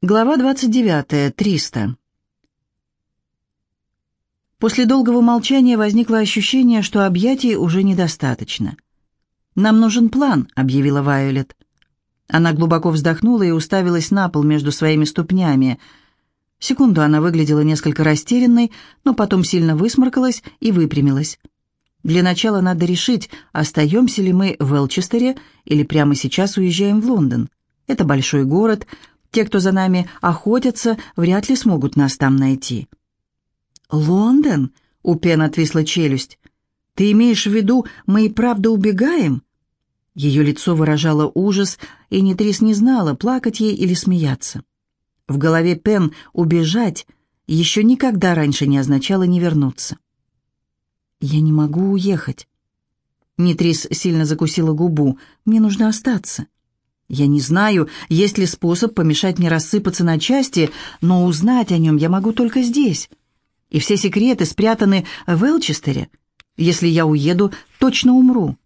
Глава 29. 300. После долгого молчания возникло ощущение, что объятий уже недостаточно. «Нам нужен план», — объявила Вайолет. Она глубоко вздохнула и уставилась на пол между своими ступнями. Секунду она выглядела несколько растерянной, но потом сильно высморкалась и выпрямилась. Для начала надо решить, остаемся ли мы в Элчестере или прямо сейчас уезжаем в Лондон. Это большой город, те, кто за нами охотятся, вряд ли смогут нас там найти». «Лондон?» — у Пен отвисла челюсть. «Ты имеешь в виду, мы и правда убегаем?» Ее лицо выражало ужас, и Нитрис не знала, плакать ей или смеяться. В голове Пен «убежать» еще никогда раньше не означало не вернуться. «Я не могу уехать». Нитрис сильно закусила губу. «Мне нужно остаться». Я не знаю, есть ли способ помешать мне рассыпаться на части, но узнать о нем я могу только здесь. И все секреты спрятаны в Элчестере. Если я уеду, точно умру.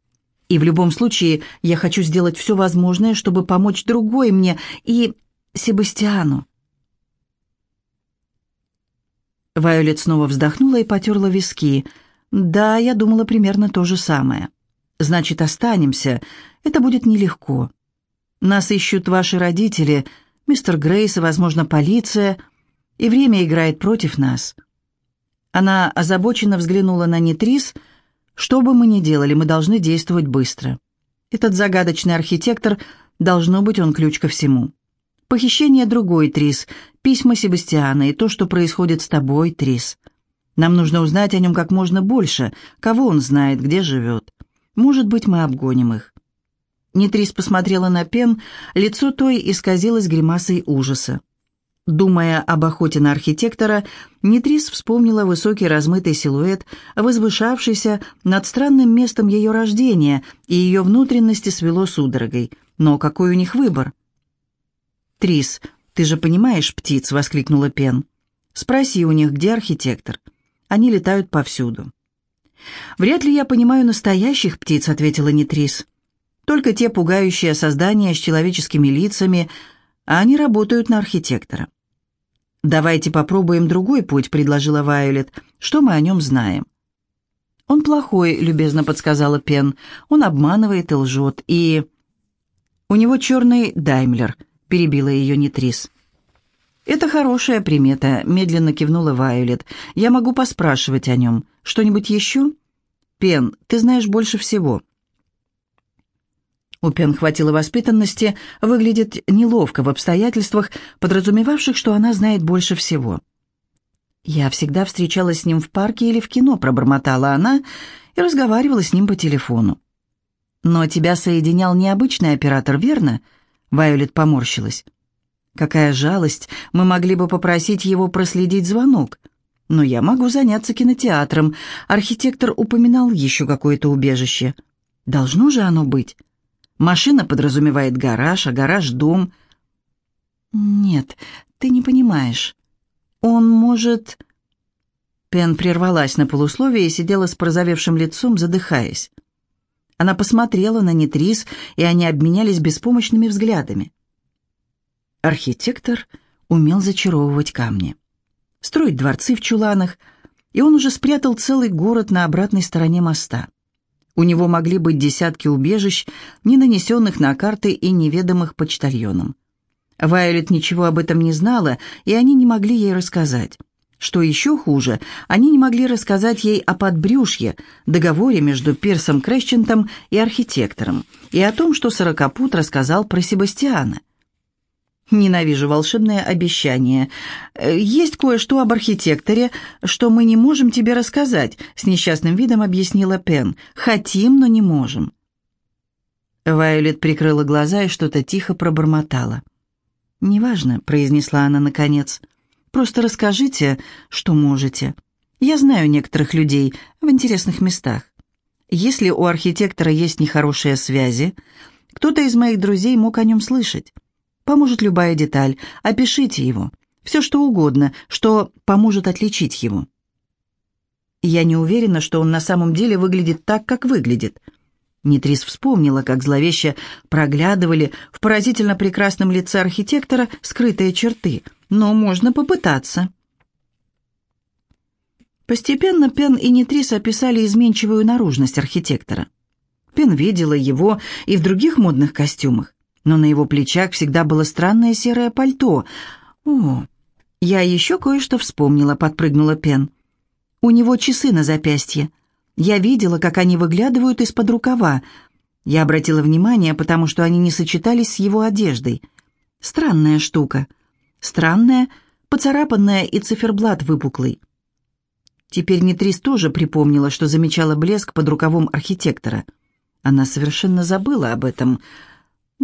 И в любом случае я хочу сделать все возможное, чтобы помочь другой мне и Себастьяну. Вайолет снова вздохнула и потерла виски. «Да, я думала примерно то же самое. Значит, останемся. Это будет нелегко». Нас ищут ваши родители, мистер Грейс и, возможно, полиция, и время играет против нас». Она озабоченно взглянула на Нитрис. «Что бы мы ни делали, мы должны действовать быстро. Этот загадочный архитектор, должно быть, он ключ ко всему. Похищение другой, Трис, письма Себастьяна и то, что происходит с тобой, Трис. Нам нужно узнать о нем как можно больше, кого он знает, где живет. Может быть, мы обгоним их. Нитрис посмотрела на Пен, лицо той исказилось гримасой ужаса. Думая об охоте на архитектора, Нитрис вспомнила высокий размытый силуэт, возвышавшийся над странным местом ее рождения, и ее внутренности свело судорогой. Но какой у них выбор? «Трис, ты же понимаешь птиц?» — воскликнула Пен. «Спроси у них, где архитектор. Они летают повсюду». «Вряд ли я понимаю настоящих птиц», — ответила Нитрис. Только те пугающие создания с человеческими лицами, а они работают на архитектора. «Давайте попробуем другой путь», — предложила Вайолет. «Что мы о нем знаем?» «Он плохой», — любезно подсказала Пен. «Он обманывает и лжет, и...» «У него черный даймлер», — перебила ее Нитрис. «Это хорошая примета», — медленно кивнула Вайолет. «Я могу поспрашивать о нем. Что-нибудь еще?» «Пен, ты знаешь больше всего». У Пен хватило воспитанности выглядеть неловко в обстоятельствах, подразумевавших, что она знает больше всего. «Я всегда встречалась с ним в парке или в кино», — пробормотала она и разговаривала с ним по телефону. «Но тебя соединял необычный оператор, верно?» Вайолет поморщилась. «Какая жалость! Мы могли бы попросить его проследить звонок. Но я могу заняться кинотеатром. Архитектор упоминал еще какое-то убежище. Должно же оно быть». Машина подразумевает гараж, а гараж — дом. Нет, ты не понимаешь. Он может... Пен прервалась на полусловие и сидела с порозовевшим лицом, задыхаясь. Она посмотрела на Нитрис, и они обменялись беспомощными взглядами. Архитектор умел зачаровывать камни, строить дворцы в чуланах, и он уже спрятал целый город на обратной стороне моста. У него могли быть десятки убежищ, не нанесенных на карты и неведомых почтальоном. Вайолет ничего об этом не знала, и они не могли ей рассказать. Что еще хуже, они не могли рассказать ей о подбрюшье, договоре между Пирсом Крещентом и архитектором, и о том, что Сорокопут рассказал про Себастьяна. Ненавижу волшебное обещание. Э, есть кое-что об архитекторе, что мы не можем тебе рассказать, с несчастным видом объяснила Пен. Хотим, но не можем. Вайолет прикрыла глаза и что-то тихо пробормотала. «Неважно», — произнесла она наконец. «Просто расскажите, что можете. Я знаю некоторых людей в интересных местах. Если у архитектора есть нехорошие связи, кто-то из моих друзей мог о нем слышать. Поможет любая деталь. Опишите его. Все что угодно, что поможет отличить его. Я не уверена, что он на самом деле выглядит так, как выглядит. Нитрис вспомнила, как зловеще проглядывали в поразительно прекрасном лице архитектора скрытые черты, но можно попытаться. Постепенно Пен и Нитрис описали изменчивую наружность архитектора. Пен видела его и в других модных костюмах, но на его плечах всегда было странное серое пальто. «О, я еще кое-что вспомнила», — подпрыгнула Пен. «У него часы на запястье. Я видела, как они выглядывают из-под рукава. Я обратила внимание, потому что они не сочетались с его одеждой. Странная штука. Странная, поцарапанная и циферблат выпуклый. Теперь Нитрис тоже припомнила, что замечала блеск под рукавом архитектора. Она совершенно забыла об этом.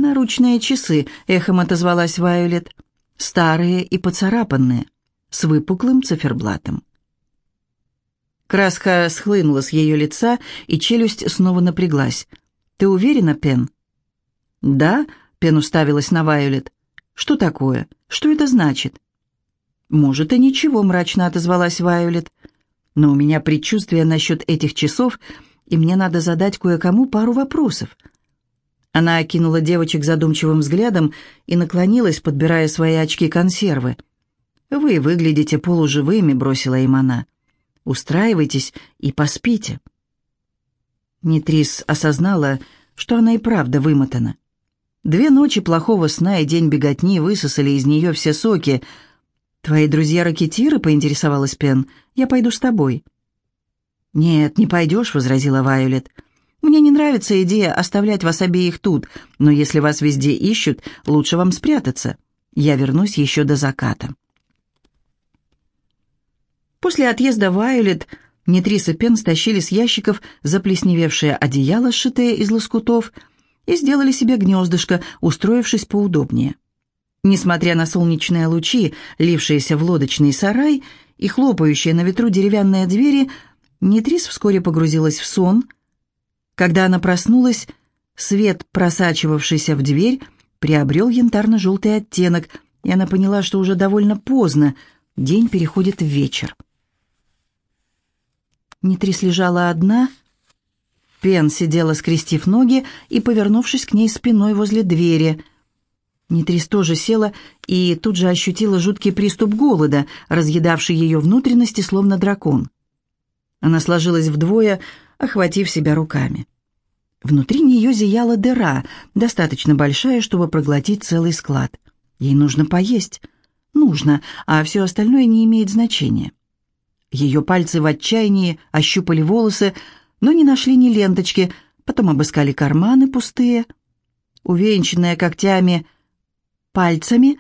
«Наручные часы», — эхом отозвалась Вайолет. «Старые и поцарапанные, с выпуклым циферблатом». Краска схлынула с ее лица, и челюсть снова напряглась. «Ты уверена, Пен?» «Да», — Пен уставилась на Вайолет. «Что такое? Что это значит?» «Может, и ничего», — мрачно отозвалась Вайолет. «Но у меня предчувствие насчет этих часов, и мне надо задать кое-кому пару вопросов». Она окинула девочек задумчивым взглядом и наклонилась, подбирая свои очки-консервы. «Вы выглядите полуживыми», — бросила им она. Устраивайтесь и поспите». Нитрис осознала, что она и правда вымотана. Две ночи плохого сна и день беготни высосали из нее все соки. «Твои друзья-ракетиры?» — поинтересовалась Пен. «Я пойду с тобой». «Нет, не пойдешь», — возразила Вайолет. «Мне не нравится идея оставлять вас обеих тут, но если вас везде ищут, лучше вам спрятаться. Я вернусь еще до заката». После отъезда Вайолет Нитрис и Пен стащили с ящиков заплесневевшее одеяло, сшитое из лоскутов, и сделали себе гнездышко, устроившись поудобнее. Несмотря на солнечные лучи, лившиеся в лодочный сарай и хлопающие на ветру деревянные двери, Нитрис вскоре погрузилась в сон. Когда она проснулась, свет, просачивавшийся в дверь, приобрел янтарно-желтый оттенок, и она поняла, что уже довольно поздно, день переходит в вечер. Нитрис лежала одна. Пен сидела, скрестив ноги и повернувшись к ней спиной возле двери. Нитрис тоже села и тут же ощутила жуткий приступ голода, разъедавший ее внутренности, словно дракон. Она сложилась вдвое, охватив себя руками. Внутри нее зияла дыра, достаточно большая, чтобы проглотить целый склад. Ей нужно поесть. Нужно, а все остальное не имеет значения. Ее пальцы в отчаянии ощупали волосы, но не нашли ни ленточки, потом обыскали карманы пустые. Увенчанная когтями пальцами,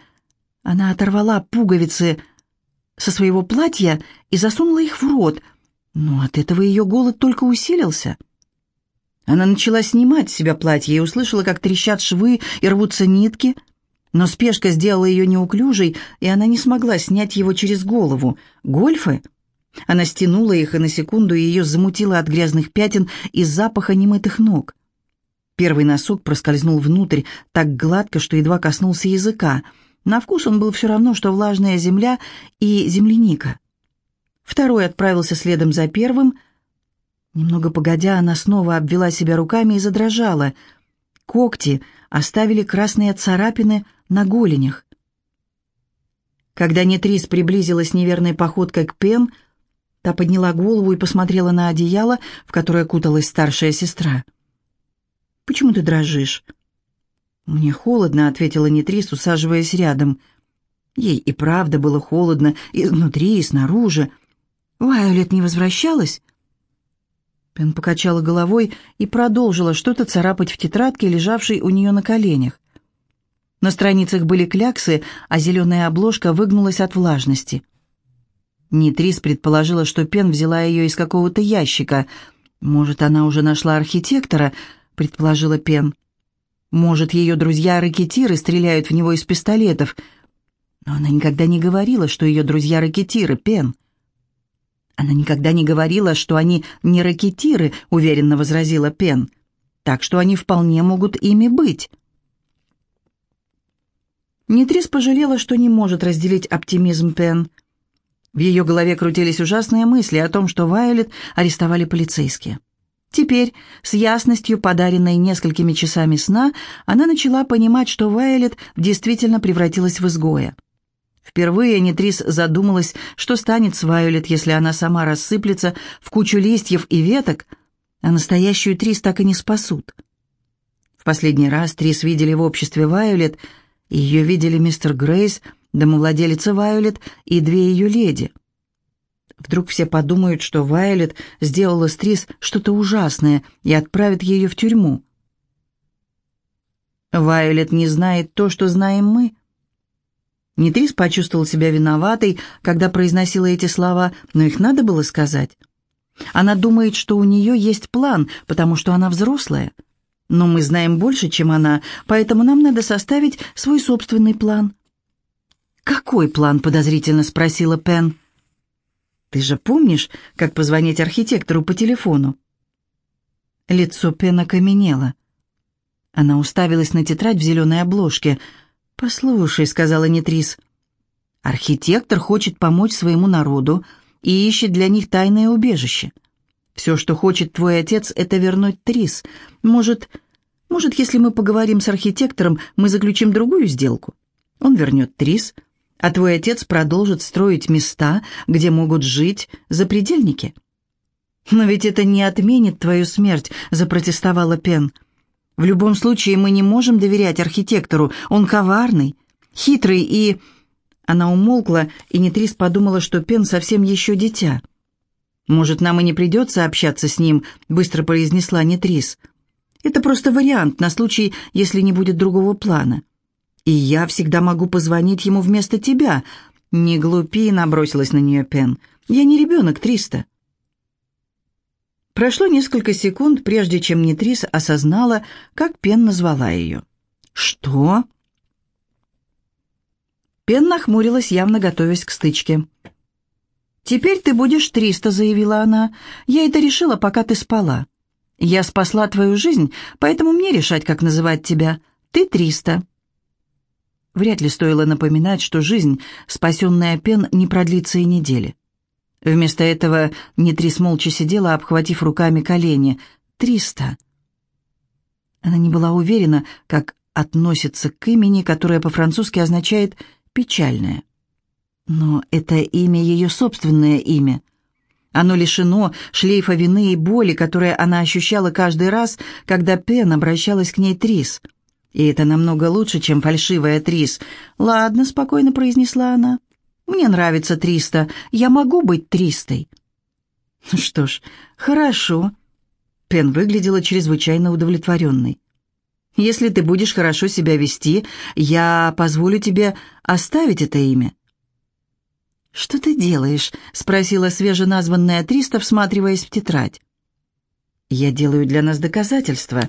она оторвала пуговицы со своего платья и засунула их в рот, но от этого ее голод только усилился. Она начала снимать с себя платье и услышала, как трещат швы и рвутся нитки, но спешка сделала ее неуклюжей, и она не смогла снять его через голову. Гольфы — она стянула их, и на секунду ее замутило от грязных пятен и запаха немытых ног. Первый носок проскользнул внутрь так гладко, что едва коснулся языка. На вкус он был все равно, что влажная земля и земляника. Второй отправился следом за первым. Немного погодя, она снова обвела себя руками и задрожала. Когти оставили красные царапины на голенях. Когда Нетрис приблизилась неверной походкой к Пен, Та подняла голову и посмотрела на одеяло, в которое куталась старшая сестра. «Почему ты дрожишь?» «Мне холодно», — ответила Нитрис, усаживаясь рядом. Ей и правда было холодно, и внутри, и снаружи. «Вайолет не возвращалась?» Пен покачала головой и продолжила что-то царапать в тетрадке, лежавшей у нее на коленях. На страницах были кляксы, а зеленая обложка выгнулась от влажности. Нитрис предположила, что Пен взяла ее из какого-то ящика. «Может, она уже нашла архитектора?» — предположила Пен. «Может, ее друзья-ракетиры стреляют в него из пистолетов?» Но она никогда не говорила, что ее друзья-ракетиры, Пен. «Она никогда не говорила, что они не ракетиры», — уверенно возразила Пен. «Так что они вполне могут ими быть». Нитрис пожалела, что не может разделить оптимизм Пен. В ее голове крутились ужасные мысли о том, что Вайолет арестовали полицейские. Теперь, с ясностью, подаренной несколькими часами сна, она начала понимать, что Вайолет действительно превратилась в изгоя. Впервые Нитрис задумалась, что станет с Вайолет, если она сама рассыплется в кучу листьев и веток, а настоящую Трис так и не спасут. В последний раз Трис видели в обществе Вайолет, ее видели мистер Грейс, домовладелица Вайолет и две ее леди — Вдруг все подумают, что Вайлет сделала с Трис что-то ужасное и отправит ее в тюрьму. Вайолет не знает то, что знаем мы. Нитрис почувствовал себя виноватой, когда произносила эти слова, но их надо было сказать. Она думает, что у нее есть план, потому что она взрослая. Но мы знаем больше, чем она, поэтому нам надо составить свой собственный план. «Какой план?» — подозрительно спросила Пен. Ты же помнишь, как позвонить архитектору по телефону?» Лицо Пен окаменело. Она уставилась на тетрадь в зеленой обложке. «Послушай», — сказала Нетрис, — «архитектор хочет помочь своему народу и ищет для них тайное убежище. Все, что хочет твой отец, это вернуть Трис. Может, может, если мы поговорим с архитектором, мы заключим другую сделку? Он вернет Трис, — а твой отец продолжит строить места, где могут жить запредельники. «Но ведь это не отменит твою смерть», — запротестовала Пен. «В любом случае мы не можем доверять архитектору. Он коварный, хитрый и...» Она умолкла, и Нитрис подумала, что Пен совсем еще дитя. «Может, нам и не придется общаться с ним», — быстро произнесла Нитрис. «Это просто вариант на случай, если не будет другого плана. И я всегда могу позвонить ему вместо тебя. Не глупи, набросилась на нее Пен. Я не ребенок, Триста. Прошло несколько секунд, прежде чем Нитрис осознала, как Пен назвала ее. «Что?» Пен нахмурилась, явно готовясь к стычке. «Теперь ты будешь Триста», — заявила она. «Я это решила, пока ты спала. Я спасла твою жизнь, поэтому мне решать, как называть тебя. Ты Триста». Вряд ли стоило напоминать, что жизнь, спасенная Пен, не продлится и недели. Вместо этого Нитрис молча сидела, обхватив руками колени. «Триста». Она не была уверена, как относится к имени, которое по-французски означает «печальное». Но это имя ее собственное имя. Оно лишено шлейфа вины и боли, которые она ощущала каждый раз, когда Пен обращалась к ней Трис — и это намного лучше, чем фальшивая Трис. «Ладно», — спокойно произнесла она. «Мне нравится Триста. Я могу быть Тристой». «Что ж, хорошо». Пен выглядела чрезвычайно удовлетворенной. «Если ты будешь хорошо себя вести, я позволю тебе оставить это имя». «Что ты делаешь?» — спросила свеженазванная Триста, всматриваясь в тетрадь. «Я делаю для нас доказательства»,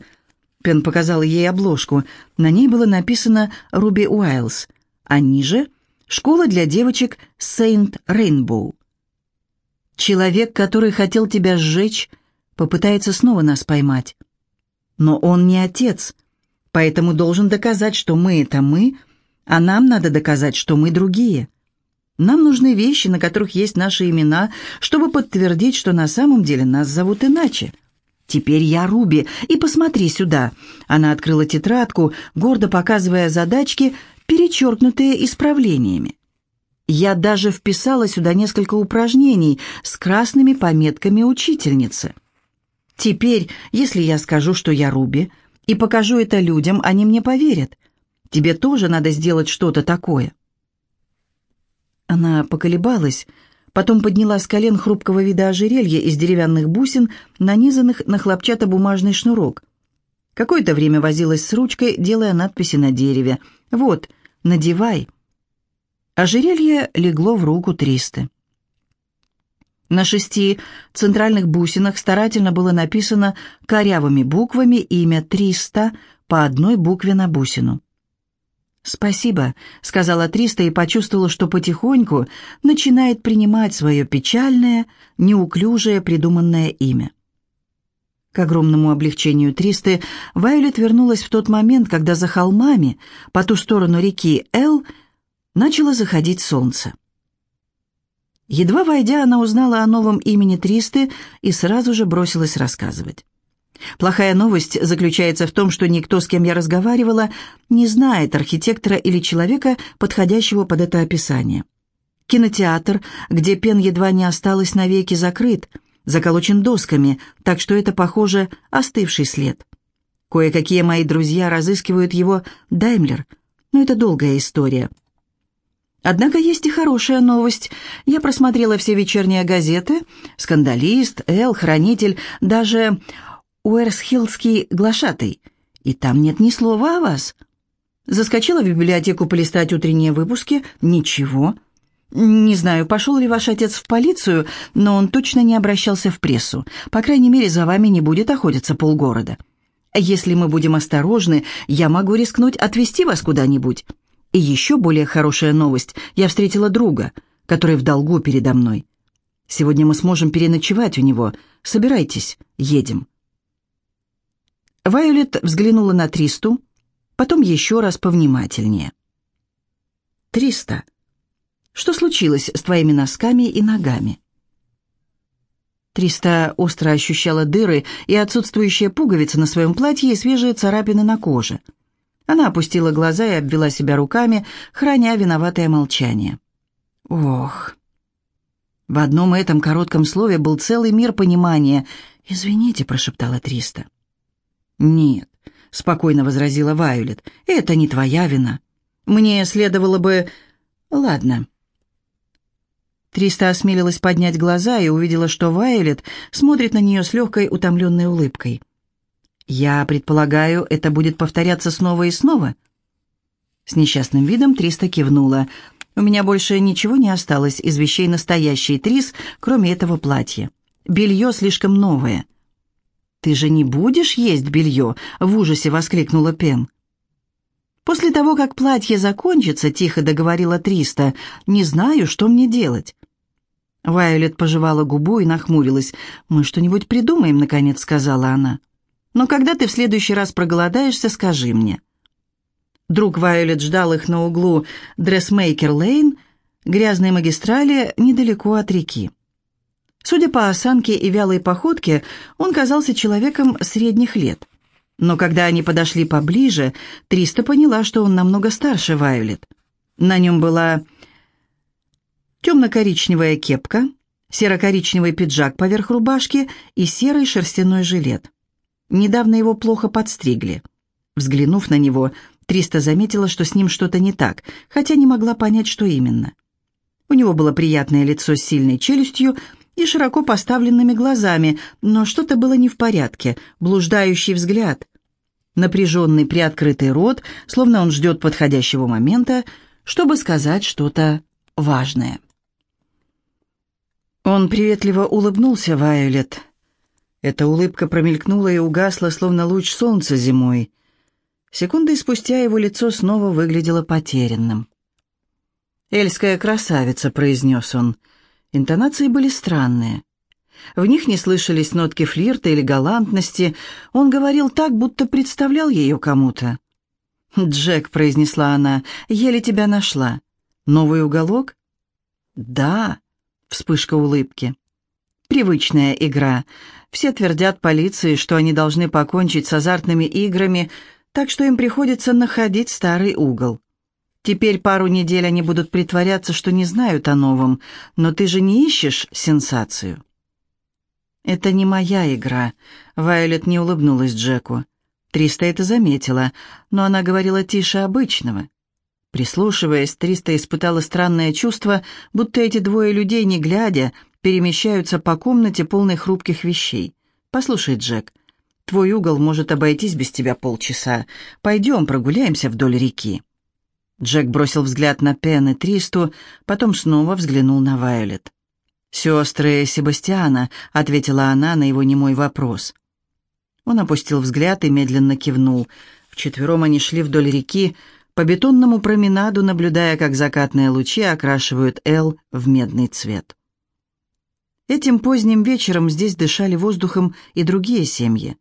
Пен показал ей обложку. На ней было написано «Руби Уайлз», а ниже «Школа для девочек Сейнт Рейнбоу». «Человек, который хотел тебя сжечь, попытается снова нас поймать. Но он не отец, поэтому должен доказать, что мы — это мы, а нам надо доказать, что мы другие». Нам нужны вещи, на которых есть наши имена, чтобы подтвердить, что на самом деле нас зовут иначе. «Теперь я Руби, и посмотри сюда». Она открыла тетрадку, гордо показывая задачки, перечеркнутые исправлениями. Я даже вписала сюда несколько упражнений с красными пометками учительницы. Теперь, если я скажу, что я Руби, и покажу это людям, они мне поверят. Тебе тоже надо сделать что-то такое. Она поколебалась, Потом подняла с колен хрупкого вида ожерелье из деревянных бусин, нанизанных на хлопчатобумажный шнурок. Какое-то время возилась с ручкой, делая надписи на дереве. «Вот, надевай». Ожерелье легло в руку Тристы. На шести центральных бусинах старательно было написано корявыми буквами имя Триста по одной букве на бусину. «Спасибо», — сказала Триста и почувствовала, что потихоньку начинает принимать свое печальное, неуклюжее придуманное имя. К огромному облегчению Тристы Вайолет вернулась в тот момент, когда за холмами, по ту сторону реки Эл, начало заходить солнце. Едва войдя, она узнала о новом имени Тристы и сразу же бросилась рассказывать. Плохая новость заключается в том, что никто, с кем я разговаривала, не знает архитектора или человека, подходящего под это описание. Кинотеатр, где Пен едва не осталась навеки, закрыт, заколочен досками, так что это, похоже, остывший след. Кое-какие мои друзья разыскивают его Даймлер, но это долгая история. Однако есть и хорошая новость. Я просмотрела все вечерние газеты, «Скандалист», «Эл», «Хранитель», даже Уэрсхиллский глашатый, и там нет ни слова о вас. Заскочила в библиотеку полистать утренние выпуски. Ничего. Не знаю, пошел ли ваш отец в полицию, но он точно не обращался в прессу. По крайней мере, за вами не будет охотиться полгорода. Если мы будем осторожны, я могу рискнуть отвезти вас куда-нибудь. И еще более хорошая новость. Я встретила друга, который в долгу передо мной. Сегодня мы сможем переночевать у него. Собирайтесь, едем. Вайолет взглянула на Тристу, потом еще раз повнимательнее. «Триста, что случилось с твоими носками и ногами?» Триста остро ощущала дыры и отсутствующие пуговицы на своем платье и свежие царапины на коже. Она опустила глаза и обвела себя руками, храня виноватое молчание. «Ох!» В одном этом коротком слове был целый мир понимания. «Извините», — прошептала Триста. «Нет», — спокойно возразила Вайолет, — «это не твоя вина. Мне следовало бы...» «Ладно». Триста осмелилась поднять глаза и увидела, что Вайолет смотрит на нее с легкой утомленной улыбкой. «Я предполагаю, это будет повторяться снова и снова?» С несчастным видом Триста кивнула. «У меня больше ничего не осталось из вещей настоящей Трис, кроме этого платья. Белье слишком новое». «Ты же не будешь есть белье?» — в ужасе воскликнула Пен. «После того, как платье закончится», — тихо договорила Триста, — «не знаю, что мне делать». Вайолет пожевала губу и нахмурилась. «Мы что-нибудь придумаем», — наконец сказала она. «Но когда ты в следующий раз проголодаешься, скажи мне». Друг Вайолет ждал их на углу Дрессмейкер-Лейн, грязной магистрали, недалеко от реки. Судя по осанке и вялой походке, он казался человеком средних лет. Но когда они подошли поближе, Триста поняла, что он намного старше Вайолет. На нем была темно-коричневая кепка, серо-коричневый пиджак поверх рубашки и серый шерстяной жилет. Недавно его плохо подстригли. Взглянув на него, Триста заметила, что с ним что-то не так, хотя не могла понять, что именно. У него было приятное лицо с сильной челюстью и широко поставленными глазами, но что-то было не в порядке, блуждающий взгляд. Напряженный приоткрытый рот, словно он ждет подходящего момента, чтобы сказать что-то важное. Он приветливо улыбнулся Вайолет. Эта улыбка промелькнула и угасла, словно луч солнца зимой. Секунды спустя его лицо снова выглядело потерянным. «Эльская красавица», — произнес он, — Интонации были странные. В них не слышались нотки флирта или галантности. Он говорил так, будто представлял ее кому-то. «Джек», — произнесла она, — «еле тебя нашла. Новый уголок?» «Да», — вспышка улыбки. «Привычная игра. Все твердят полиции, что они должны покончить с азартными играми, так что им приходится находить старый угол. Теперь пару недель они будут притворяться, что не знают о новом, но ты же не ищешь сенсацию. «Это не моя игра», — Вайолет не улыбнулась Джеку. Триста это заметила, но она говорила тише обычного. Прислушиваясь, Триста испытала странное чувство, будто эти двое людей, не глядя, перемещаются по комнате, полной хрупких вещей. «Послушай, Джек, твой угол может обойтись без тебя полчаса. Пойдем прогуляемся вдоль реки». Джек бросил взгляд на Пен и Тристу, потом снова взглянул на Вайолет. «Сестры Себастьяна», — ответила она на его немой вопрос. Он опустил взгляд и медленно кивнул. Вчетвером они шли вдоль реки, по бетонному променаду, наблюдая, как закатные лучи окрашивают Эл в медный цвет. Этим поздним вечером здесь дышали воздухом и другие семьи.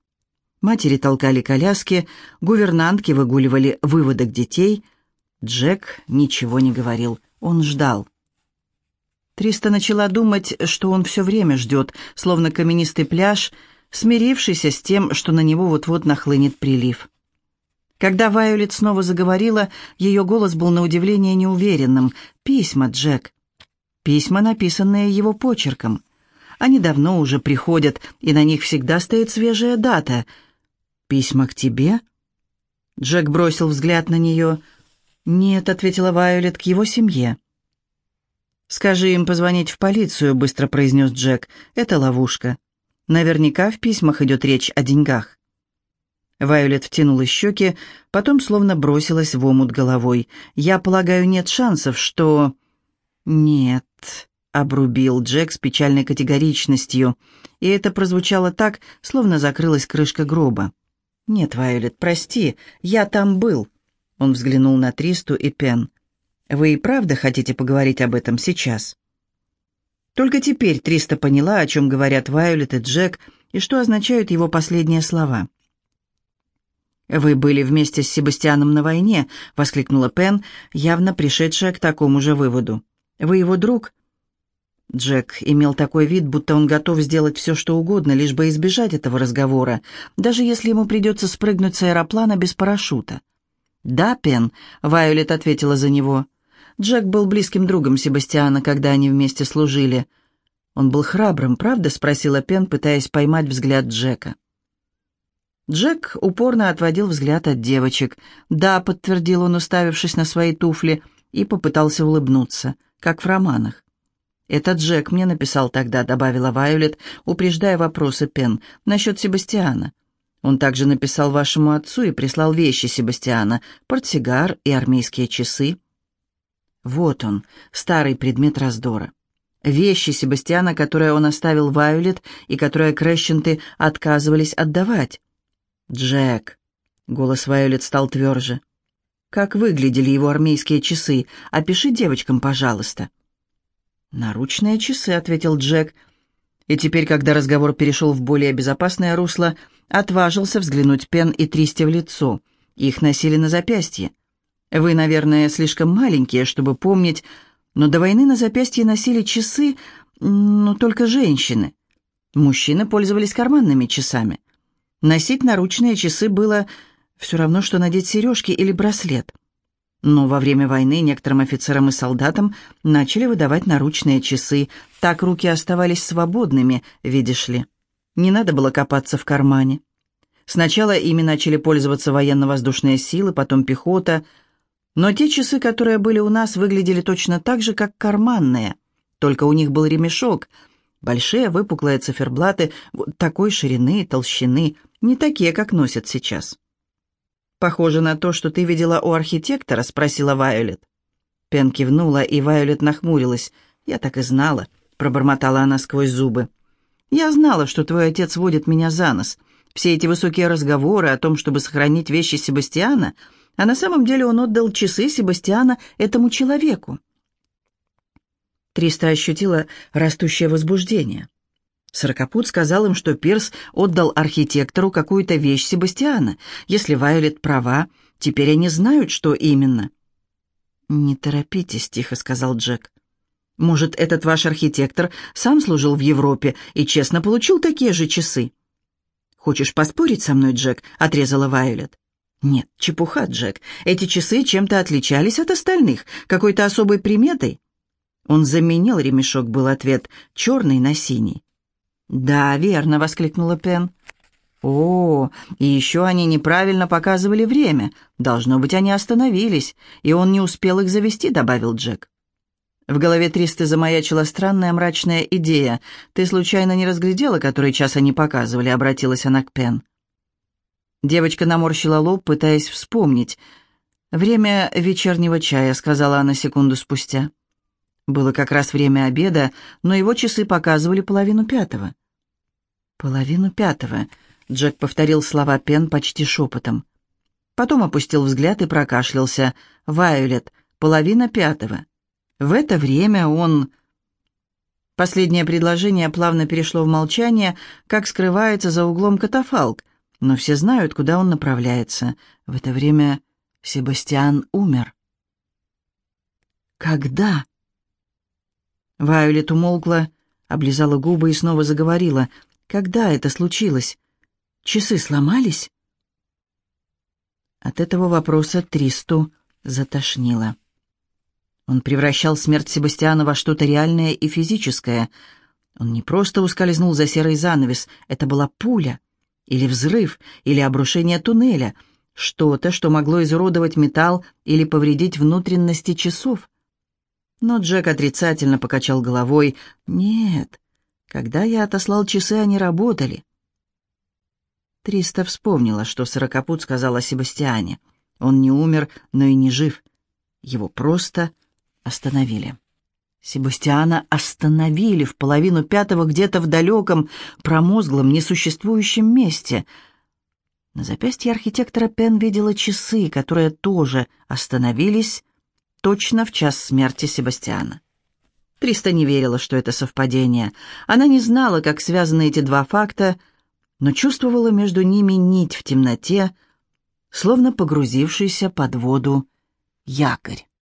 Матери толкали коляски, гувернантки выгуливали выводок детей — Джек ничего не говорил, он ждал. Триста начала думать, что он все время ждет, словно каменистый пляж, смирившийся с тем, что на него вот-вот нахлынет прилив. Когда Вайолет снова заговорила, ее голос был на удивление неуверенным. «Письма, Джек. Письма, написанные его почерком. Они давно уже приходят, и на них всегда стоит свежая дата. Письма к тебе?» Джек бросил взгляд на нее. «Нет», — ответила Вайолет, — «к его семье». «Скажи им позвонить в полицию», — быстро произнес Джек. «Это ловушка. Наверняка в письмах идет речь о деньгах». Вайолет втянула щеки, потом словно бросилась в омут головой. «Я полагаю, нет шансов, что...» «Нет», — обрубил Джек с печальной категоричностью, и это прозвучало так, словно закрылась крышка гроба. «Нет, Вайолет, прости, я там был», — он взглянул на Тристу и Пен. «Вы и правда хотите поговорить об этом сейчас?» Только теперь Триста поняла, о чем говорят Вайолет и Джек, и что означают его последние слова. «Вы были вместе с Себастьяном на войне», — воскликнула Пен, явно пришедшая к такому же выводу. «Вы его друг?» Джек имел такой вид, будто он готов сделать все, что угодно, лишь бы избежать этого разговора, даже если ему придется спрыгнуть с аэроплана без парашюта. «Да, Пен», — Вайолет ответила за него. Джек был близким другом Себастьяна, когда они вместе служили. «Он был храбрым, правда?» — спросила Пен, пытаясь поймать взгляд Джека. Джек упорно отводил взгляд от девочек. «Да», — подтвердил он, уставившись на свои туфли, и попытался улыбнуться, как в романах. «Это Джек мне написал тогда», — добавила Вайолет, упреждая вопросы Пен насчет Себастьяна. «Он также написал вашему отцу и прислал вещи Себастьяна, портсигар и армейские часы». Вот он, старый предмет раздора. Вещи Себастьяна, которые он оставил Вайолет и которые Крэщенты отказывались отдавать. «Джек!» — голос Вайолет стал тверже. «Как выглядели его армейские часы? Опиши девочкам, пожалуйста». «Наручные часы», — ответил Джек. И теперь, когда разговор перешел в более безопасное русло, отважился взглянуть Пен и Тристи в лицо. Их носили на запястье. Вы, наверное, слишком маленькие, чтобы помнить, но до войны на запястье носили часы, но только женщины. Мужчины пользовались карманными часами. Носить наручные часы было все равно, что надеть сережки или браслет. Но во время войны некоторым офицерам и солдатам начали выдавать наручные часы. Так руки оставались свободными, видишь ли. Не надо было копаться в кармане. Сначала ими начали пользоваться военно-воздушные силы, потом пехота. Но те часы, которые были у нас, выглядели точно так же, как карманные. Только у них был ремешок. Большие выпуклые циферблаты вот такой ширины и толщины – не такие, как носят сейчас». «Похоже на то, что ты видела у архитектора?» — спросила Вайолет. Пен кивнула, и Вайолет нахмурилась. «Я так и знала», — пробормотала она сквозь зубы. «Я знала, что твой отец водит меня за нос. Все эти высокие разговоры о том, чтобы сохранить вещи Себастьяна, а на самом деле он отдал часы Себастьяна этому человеку». Триста ощутила растущее возбуждение. Сорокопут сказал им, что Пирс отдал архитектору какую-то вещь Себастьяна. Если Вайолет права, теперь они знают, что именно. «Не торопитесь», — тихо сказал Джек. «Может, этот ваш архитектор сам служил в Европе и честно получил такие же часы?» «Хочешь поспорить со мной, Джек?» — отрезала Вайолет. «Нет, чепуха, Джек. Эти часы чем-то отличались от остальных, какой-то особой приметой». Он заменил ремешок, был ответ, черный на синий. «Да, верно», — воскликнула Пен. «О, и еще они неправильно показывали время. Должно быть, они остановились, и он не успел их завести», — добавил Джек. В голове Тристы замаячила странная мрачная идея. «Ты случайно не разглядела, который час они показывали?» — обратилась она к Пен. Девочка наморщила лоб, пытаясь вспомнить. «Время вечернего чая», — сказала она секунду спустя. Было как раз время обеда, но его часы показывали половину пятого. «Половину пятого», — Джек повторил слова Пен почти шепотом. Потом опустил взгляд и прокашлялся. «Вайолет, половина пятого». В это время он... Последнее предложение плавно перешло в молчание, как скрывается за углом катафалк, но все знают, куда он направляется. В это время Себастьян умер. «Когда?» Вайолет умолкла, облизала губы и снова заговорила. Когда это случилось? Часы сломались?» От этого вопроса Тристу затошнило. Он превращал смерть Себастьяна во что-то реальное и физическое. Он не просто ускользнул за серый занавес, это была пуля, или взрыв, или обрушение туннеля, что-то, что могло изуродовать металл или повредить внутренности часов. Но Джек отрицательно покачал головой. «Нет, когда я отослал часы, они работали». Триста вспомнила, что Сорокопут сказал о Себастьяне. Он не умер, но и не жив. Его просто остановили. Себастьяна остановили в половину пятого где-то в далеком, промозглом, несуществующем месте. На запястье архитектора Пен видела часы, которые тоже остановились точно в час смерти Себастьяна. Триста не верила, что это совпадение. Она не знала, как связаны эти два факта, но чувствовала между ними нить в темноте, словно погрузившийся под воду якорь.